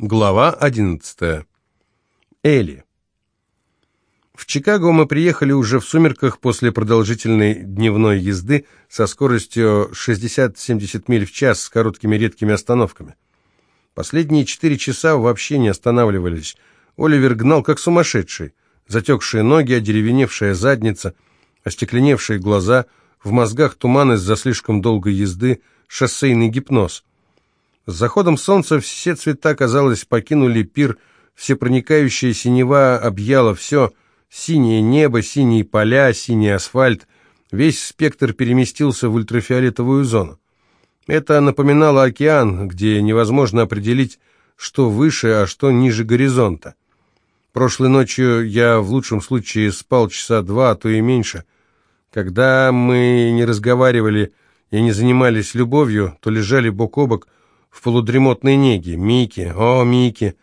Глава 11. Элли. В Чикаго мы приехали уже в сумерках после продолжительной дневной езды со скоростью 60-70 миль в час с короткими редкими остановками. Последние четыре часа вообще не останавливались. Оливер гнал как сумасшедший. Затекшие ноги, одеревеневшая задница, остекленевшие глаза, в мозгах туман из-за слишком долгой езды, шоссейный гипноз – с заходом солнца все цвета, казалось, покинули пир, всепроникающая синева объяла все, синее небо, синие поля, синий асфальт, весь спектр переместился в ультрафиолетовую зону. Это напоминало океан, где невозможно определить, что выше, а что ниже горизонта. Прошлой ночью я в лучшем случае спал часа два, а то и меньше. Когда мы не разговаривали и не занимались любовью, то лежали бок о бок, в полудремотной неге. Мики, о, Мики,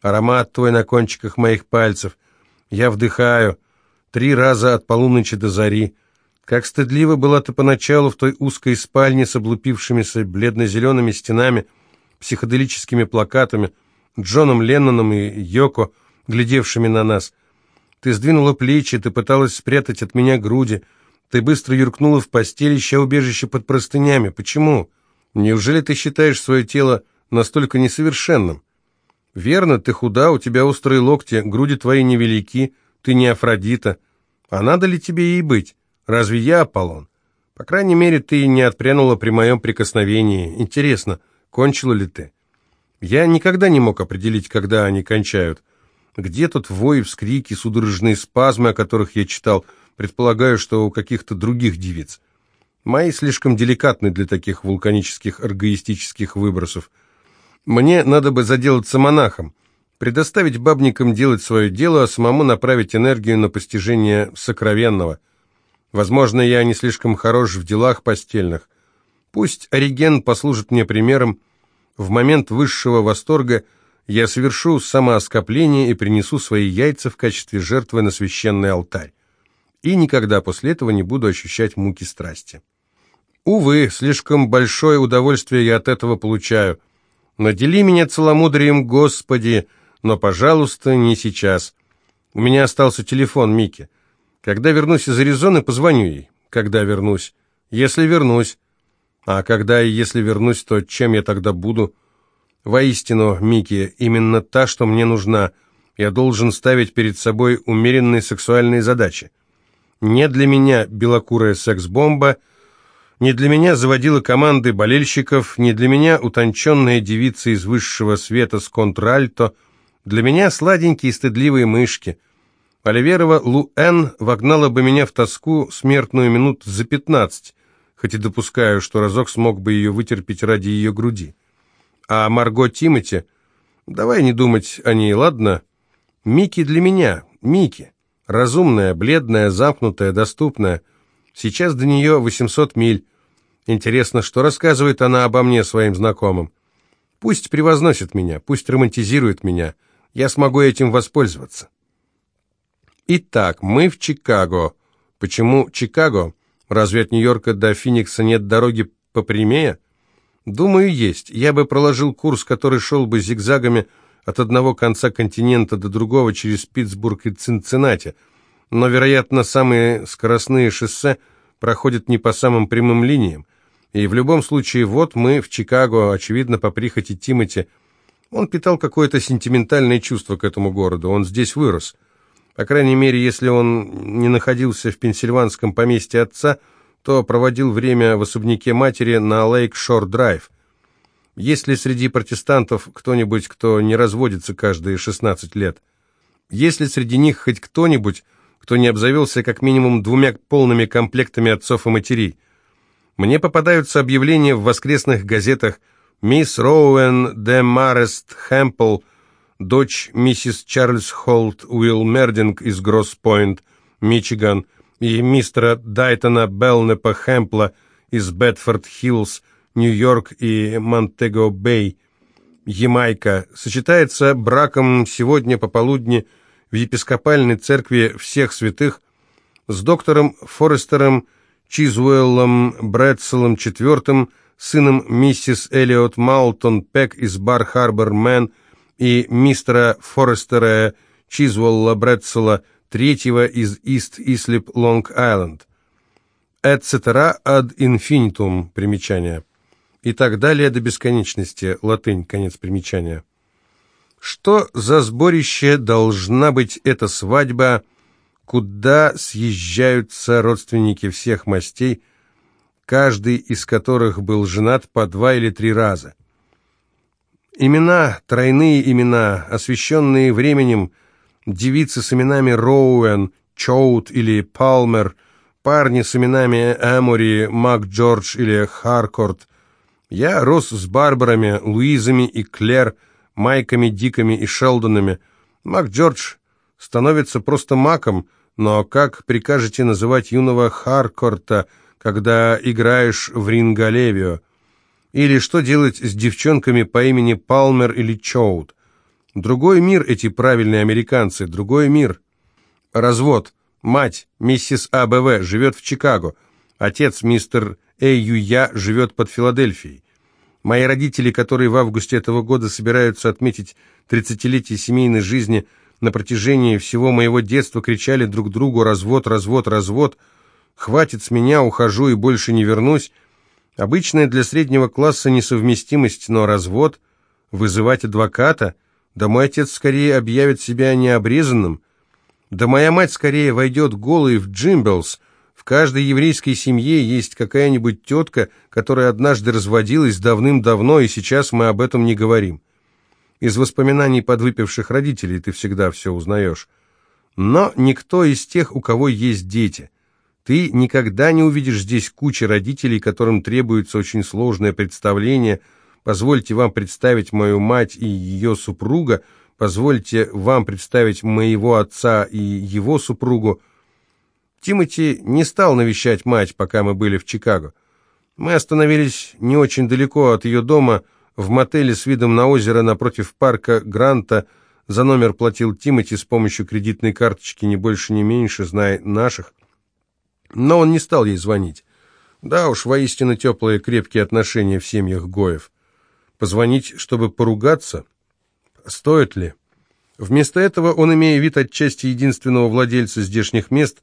аромат твой на кончиках моих пальцев. Я вдыхаю. Три раза от полуночи до зари. Как стыдливо была ты поначалу в той узкой спальне с облупившимися бледно-зелеными стенами, психоделическими плакатами, Джоном Ленноном и Йоко, глядевшими на нас. Ты сдвинула плечи, ты пыталась спрятать от меня груди, ты быстро юркнула в постель, ища убежище под простынями. Почему? Неужели ты считаешь свое тело настолько несовершенным? Верно, ты худа, у тебя острые локти, груди твои невелики, ты не Афродита. А надо ли тебе ей быть? Разве я Аполлон? По крайней мере, ты не отпрянула при моем прикосновении. Интересно, кончила ли ты? Я никогда не мог определить, когда они кончают. Где тот вой, вскрики, судорожные спазмы, о которых я читал? Предполагаю, что у каких-то других девиц. Мои слишком деликатны для таких вулканических аргоистических выбросов. Мне надо бы заделаться монахом, предоставить бабникам делать свое дело, а самому направить энергию на постижение сокровенного. Возможно, я не слишком хорош в делах постельных. Пусть Ориген послужит мне примером. В момент высшего восторга я совершу самооскопление и принесу свои яйца в качестве жертвы на священный алтарь. И никогда после этого не буду ощущать муки страсти. Увы, слишком большое удовольствие я от этого получаю. Надели меня целомудрием, Господи, но, пожалуйста, не сейчас. У меня остался телефон Мики. Когда вернусь из Аризоны, позвоню ей. Когда вернусь? Если вернусь. А когда и если вернусь, то чем я тогда буду? Воистину, Мики, именно та, что мне нужна. Я должен ставить перед собой умеренные сексуальные задачи. Не для меня белокурая секс-бомба — не для меня заводила команды болельщиков, не для меня утонченная девица из высшего света с контральто, для меня сладенькие стыдливые мышки. Оливерова Луэн вогнала бы меня в тоску смертную минут за пятнадцать, хоть и допускаю, что разок смог бы ее вытерпеть ради ее груди. А Марго Тимати... Давай не думать о ней, ладно? Мики для меня, Мики. Разумная, бледная, замкнутая, доступная — Сейчас до нее 800 миль. Интересно, что рассказывает она обо мне своим знакомым. Пусть превозносит меня, пусть романтизирует меня. Я смогу этим воспользоваться. Итак, мы в Чикаго. Почему Чикаго? Разве от Нью-Йорка до Финикса нет дороги попрямее? Думаю, есть. Я бы проложил курс, который шел бы зигзагами от одного конца континента до другого через Питтсбург и Цинциннати – но, вероятно, самые скоростные шоссе проходят не по самым прямым линиям. И в любом случае, вот мы в Чикаго, очевидно, по прихоти Тимати. Он питал какое-то сентиментальное чувство к этому городу, он здесь вырос. По крайней мере, если он не находился в пенсильванском поместье отца, то проводил время в особняке матери на Лейк-Шор-Драйв. Есть ли среди протестантов кто-нибудь, кто не разводится каждые 16 лет? Есть ли среди них хоть кто-нибудь, кто не обзавелся как минимум двумя полными комплектами отцов и матерей. Мне попадаются объявления в воскресных газетах «Мисс Роуэн де Марест Хэмпл, дочь миссис Чарльз Холт Уилл Мердинг из Гросс-Пойнт, Мичиган, и мистера Дайтона Белнепа Хэмпла из Бетфорд-Хиллз, Нью-Йорк и Монтего-Бэй, Ямайка, сочетается браком сегодня пополудни в епископальной церкви всех святых с доктором Форестером Чизвуэллом Брэдселом IV, сыном миссис Элиот Маултон Пек из Бар-Харбор Мэн и мистера Форестера Чизволла Брэдсела, третьего из Ист Ислип Лонг-Айленд. Etc. ad infinitum, примечание. И так далее до бесконечности, латынь, конец примечания. Что за сборище должна быть эта свадьба, куда съезжаются родственники всех мастей, каждый из которых был женат по два или три раза? Имена, тройные имена, освещенные временем, девицы с именами Роуэн, Чоут или Палмер, парни с именами Эмори, Мак Джордж или Харкорт. Я рос с Барбарами, Луизами и Клэр, Майками, Диками и Шелдонами. Мак Джордж становится просто Маком, но как прикажете называть юного Харкорта, когда играешь в Рингалевио? Или что делать с девчонками по имени Палмер или Чоут? Другой мир эти правильные американцы, другой мир. Развод. Мать, миссис АБВ, живет в Чикаго. Отец, мистер Эйюя, живет под Филадельфией. Мои родители, которые в августе этого года собираются отметить 30-летие семейной жизни, на протяжении всего моего детства кричали друг другу «развод, развод, развод», «хватит с меня, ухожу и больше не вернусь», обычная для среднего класса несовместимость, но развод, вызывать адвоката – да мой отец скорее объявит себя необрезанным. Да моя мать скорее войдет голой в Джимбелс. Каждой еврейской семье есть какая-нибудь тетка, которая однажды разводилась давным-давно, и сейчас мы об этом не говорим. Из воспоминаний подвыпивших родителей ты всегда все узнаешь. Но никто из тех, у кого есть дети. Ты никогда не увидишь здесь кучи родителей, которым требуется очень сложное представление – Позвольте вам представить мою мать и ее супруга, позвольте вам представить моего отца и его супругу. Тимоти не стал навещать мать, пока мы были в Чикаго. Мы остановились не очень далеко от ее дома, в мотеле с видом на озеро напротив парка Гранта. За номер платил Тимоти с помощью кредитной карточки, не больше, не меньше, зная наших. Но он не стал ей звонить. Да уж, воистину теплые крепкие отношения в семьях Гоев. Позвонить, чтобы поругаться? Стоит ли? Вместо этого он, имея вид отчасти единственного владельца здешних мест,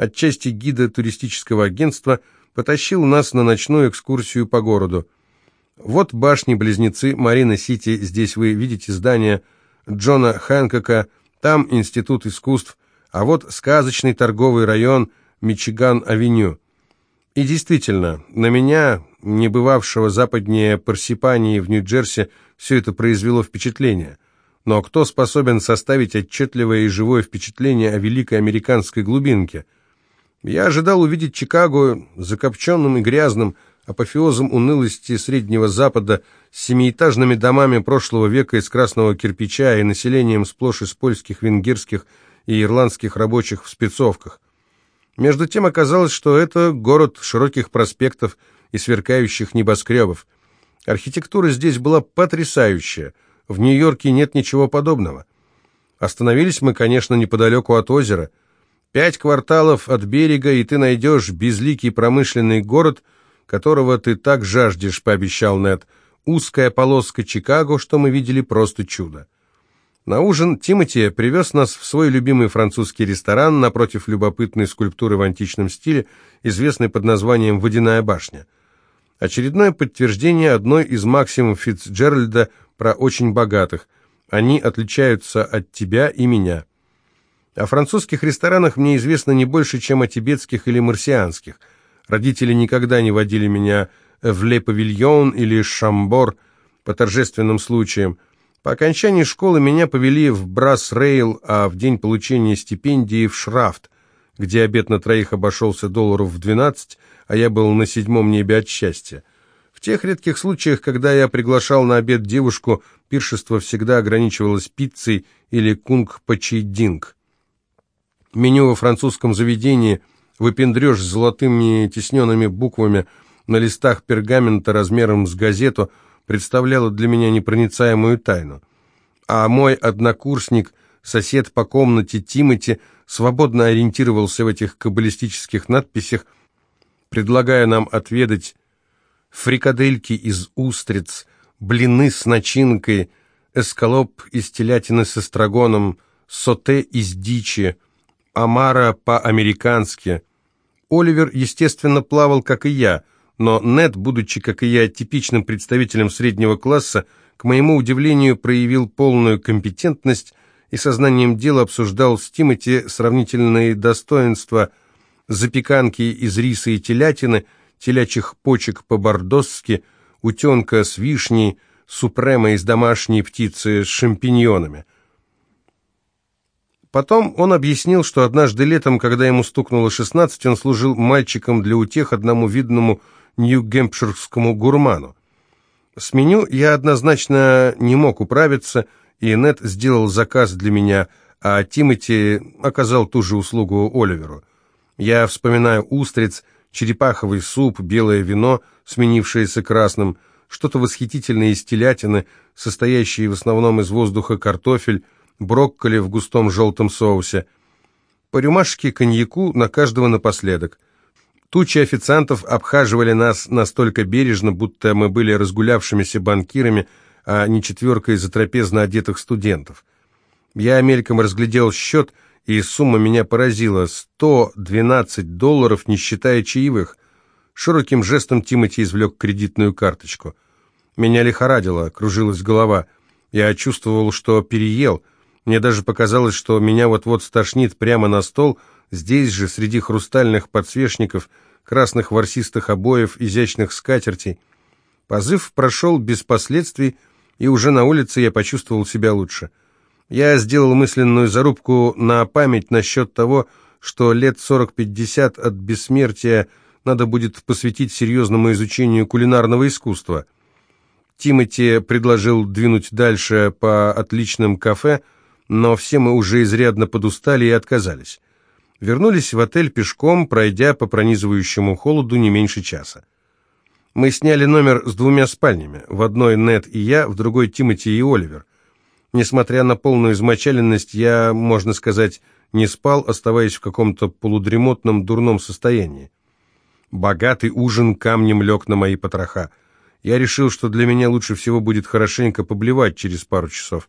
отчасти гида туристического агентства, потащил нас на ночную экскурсию по городу. Вот башни-близнецы Марина-Сити, здесь вы видите здание Джона Хэнкока, там Институт искусств, а вот сказочный торговый район Мичиган-авеню. И действительно, на меня, не бывавшего западнее Парсипании в Нью-Джерси, все это произвело впечатление. Но кто способен составить отчетливое и живое впечатление о великой американской глубинке? Я ожидал увидеть Чикаго закопченным и грязным, апофеозом унылости Среднего Запада, с семиэтажными домами прошлого века из красного кирпича и населением сплошь из польских, венгерских и ирландских рабочих в спецовках. Между тем оказалось, что это город широких проспектов и сверкающих небоскребов. Архитектура здесь была потрясающая. В Нью-Йорке нет ничего подобного. Остановились мы, конечно, неподалеку от озера. Пять кварталов от берега, и ты найдешь безликий промышленный город, которого ты так жаждешь, пообещал Нед. Узкая полоска Чикаго, что мы видели, просто чудо. На ужин Тимоти привез нас в свой любимый французский ресторан напротив любопытной скульптуры в античном стиле, известной под названием «Водяная башня». Очередное подтверждение одной из максим Фицджеральда про очень богатых. Они отличаются от тебя и меня. О французских ресторанах мне известно не больше, чем о тибетских или марсианских. Родители никогда не водили меня в Ле-Павильон или Шамбор по торжественным случаям, по окончании школы меня повели в Брас-Рейл, а в день получения стипендии в Шрафт, где обед на троих обошелся долларов в 12, а я был на седьмом небе от счастья. В тех редких случаях, когда я приглашал на обед девушку, пиршество всегда ограничивалось пиццей или кунг-пачи-динг. Меню во французском заведении выпендрешь с золотыми тисненными буквами на листах пергамента размером с газету – представляла для меня непроницаемую тайну. А мой однокурсник, сосед по комнате Тимати, свободно ориентировался в этих каббалистических надписях, предлагая нам отведать фрикадельки из устриц, блины с начинкой, эскалоп из телятины с эстрагоном, соте из дичи, омара по-американски. Оливер, естественно, плавал, как и я, но Нед, будучи, как и я, типичным представителем среднего класса, к моему удивлению, проявил полную компетентность и сознанием дела обсуждал с Тимати сравнительные достоинства запеканки из риса и телятины, телячьих почек по-бордосски, утенка с вишней, супрема из домашней птицы с шампиньонами. Потом он объяснил, что однажды летом, когда ему стукнуло 16, он служил мальчиком для утех одному видному нью-гемпширскому гурману. С меню я однозначно не мог управиться, и Нет сделал заказ для меня, а Тимати оказал ту же услугу Оливеру. Я вспоминаю устриц, черепаховый суп, белое вино, сменившееся красным, что-то восхитительное из телятины, состоящее в основном из воздуха картофель, брокколи в густом желтом соусе. По рюмашке коньяку на каждого напоследок. Тучи официантов обхаживали нас настолько бережно, будто мы были разгулявшимися банкирами, а не четверкой затрапезно одетых студентов. Я мельком разглядел счет, и сумма меня поразила – 112 долларов, не считая чаевых. Широким жестом Тимати извлек кредитную карточку. Меня лихорадило, кружилась голова. Я чувствовал, что переел. Мне даже показалось, что меня вот-вот стошнит прямо на стол, здесь же, среди хрустальных подсвечников, красных ворсистых обоев, изящных скатертей. Позыв прошел без последствий, и уже на улице я почувствовал себя лучше. Я сделал мысленную зарубку на память насчет того, что лет 40-50 от бессмертия надо будет посвятить серьезному изучению кулинарного искусства. Тимати предложил двинуть дальше по отличным кафе, но все мы уже изрядно подустали и отказались. Вернулись в отель пешком, пройдя по пронизывающему холоду не меньше часа. Мы сняли номер с двумя спальнями. В одной Нед и я, в другой Тимати и Оливер. Несмотря на полную измочаленность, я, можно сказать, не спал, оставаясь в каком-то полудремотном дурном состоянии. Богатый ужин камнем лег на мои потроха. Я решил, что для меня лучше всего будет хорошенько поблевать через пару часов.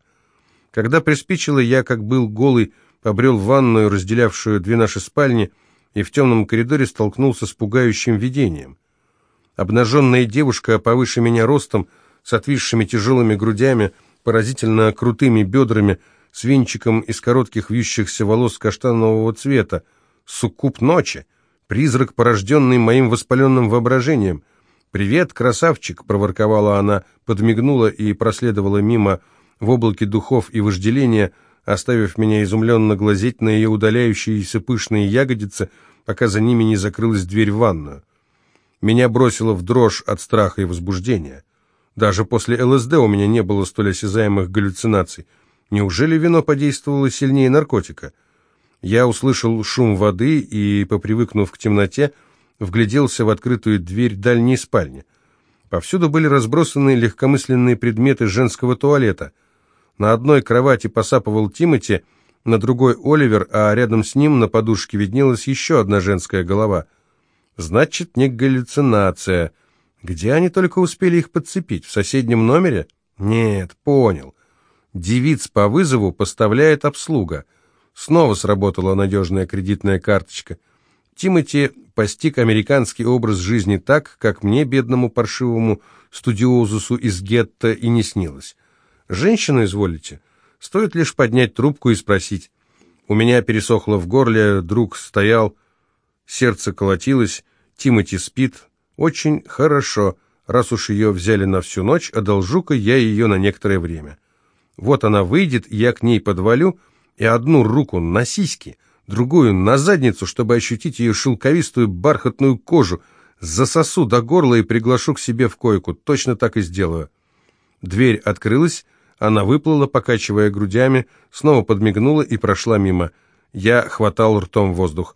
Когда приспичило, я, как был голый, побрел в ванную, разделявшую две наши спальни, и в темном коридоре столкнулся с пугающим видением. Обнаженная девушка, повыше меня ростом, с отвисшими тяжелыми грудями, поразительно крутыми бедрами, с венчиком из коротких вьющихся волос каштанового цвета. Суккуб ночи, призрак, порожденный моим воспаленным воображением. «Привет, красавчик!» — проворковала она, подмигнула и проследовала мимо в облаке духов и вожделения, оставив меня изумленно глазеть на ее удаляющиеся пышные ягодицы, пока за ними не закрылась дверь в ванную. Меня бросило в дрожь от страха и возбуждения. Даже после ЛСД у меня не было столь осязаемых галлюцинаций. Неужели вино подействовало сильнее наркотика? Я услышал шум воды и, попривыкнув к темноте, вгляделся в открытую дверь дальней спальни. Повсюду были разбросаны легкомысленные предметы женского туалета. На одной кровати посапывал Тимати, на другой Оливер, а рядом с ним на подушке виднелась еще одна женская голова — Значит, не галлюцинация. Где они только успели их подцепить? В соседнем номере? Нет, понял. Девиц по вызову поставляет обслуга. Снова сработала надежная кредитная карточка. Тимати постиг американский образ жизни так, как мне, бедному паршивому студиозусу из гетто, и не снилось. Женщину изволите? Стоит лишь поднять трубку и спросить. У меня пересохло в горле, друг стоял, Сердце колотилось, Тимати спит. Очень хорошо, раз уж ее взяли на всю ночь, одолжу-ка я ее на некоторое время. Вот она выйдет, я к ней подвалю, и одну руку на сиськи, другую на задницу, чтобы ощутить ее шелковистую бархатную кожу, засосу до горла и приглашу к себе в койку. Точно так и сделаю. Дверь открылась, она выплыла, покачивая грудями, снова подмигнула и прошла мимо. Я хватал ртом воздух.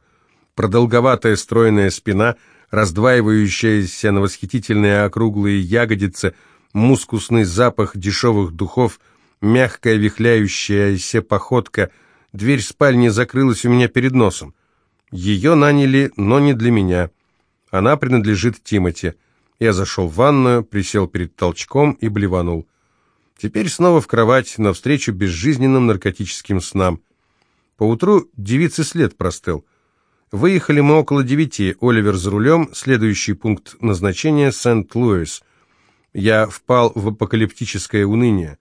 Продолговатая стройная спина, раздваивающаяся на восхитительные округлые ягодицы, мускусный запах дешевых духов, мягкая вихляющаяся походка. Дверь спальни закрылась у меня перед носом. Ее наняли, но не для меня. Она принадлежит Тимати. Я зашел в ванную, присел перед толчком и блеванул. Теперь снова в кровать, навстречу безжизненным наркотическим снам. Поутру девицы след простыл. Выехали мы около девяти, Оливер за рулем, следующий пункт назначения – Сент-Луис. Я впал в апокалиптическое уныние.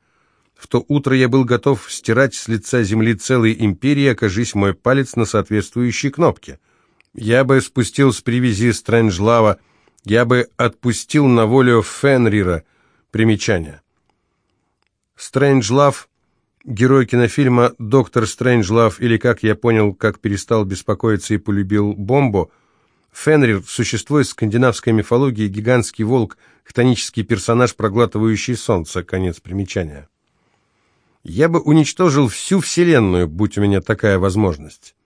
В то утро я был готов стирать с лица земли целой империи, окажись мой палец на соответствующей кнопке. Я бы спустил с привязи Стрэнджлава, я бы отпустил на волю Фенрира. Примечание. Стрэнджлав, герой кинофильма «Доктор Стрэнджлав» или, как я понял, как перестал беспокоиться и полюбил бомбу, Фенрир – существо из скандинавской мифологии, гигантский волк, хтонический персонаж, проглатывающий солнце. Конец примечания. Я бы уничтожил всю Вселенную, будь у меня такая возможность.